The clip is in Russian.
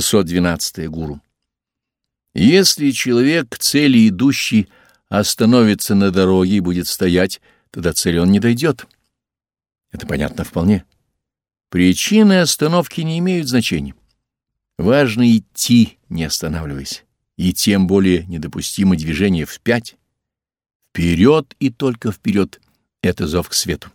612 гуру. Если человек к цели идущий остановится на дороге и будет стоять, то до цели он не дойдет. Это понятно вполне. Причины остановки не имеют значения. Важно идти, не останавливаясь, и тем более недопустимо движение вспять. Вперед и только вперед — это зов к свету.